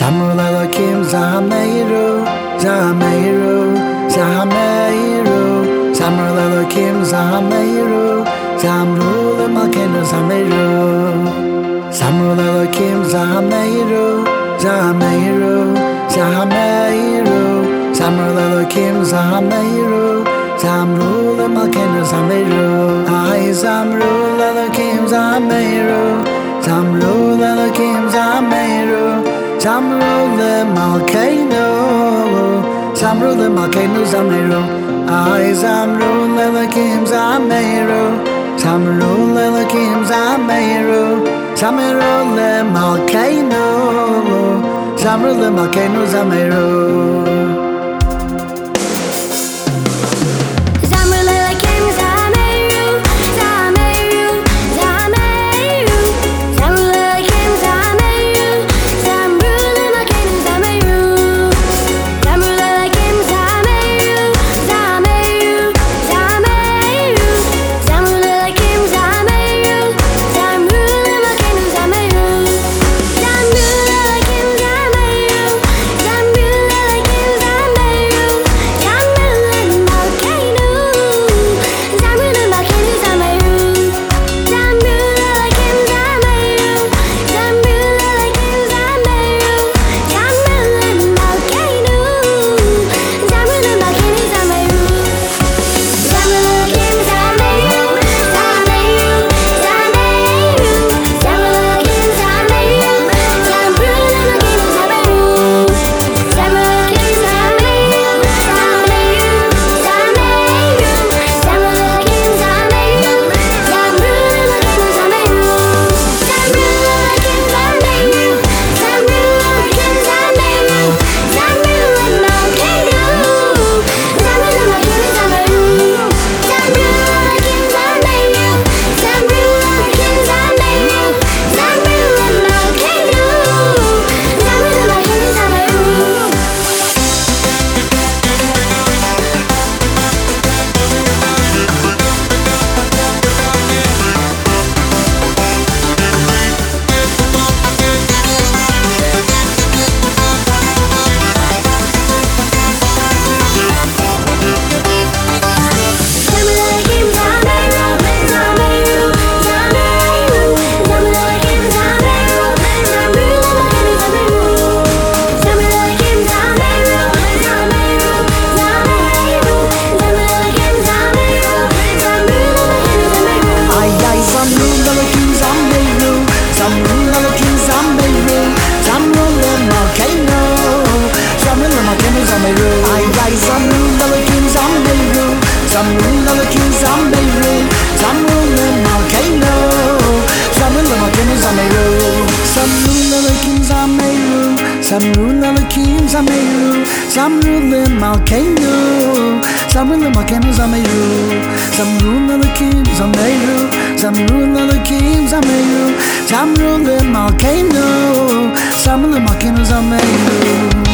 사물라가킴 사메이루 사메이루 사메이루 사물라가킴 사메이루 사물라마케누 사메이루 사물라가킴 사메이루 사메이루 사메이루 사물라가킴 사메이루 사물라마케누 사메이루 아이 사물라가킴 사메이루 사물라가킴 사메이루 Zamro the Malcano, Zamro the Malcano Zamero, I Zamro Lelakim Zamero, Zamro Lelakim Zamero, Zamro the Malcano, Zamro the Malcano Zamero. looking zombie rule Some ruling volcano Some in the volcano zombie rule Some ruling looking zombie rule Some ruling looking zombie rule Some ruling volcano Some in the volcano zombie rule Some ruling looking zombie rule Some ruling looking zombie rule Some ruling volcano Some in the volcano zombie rule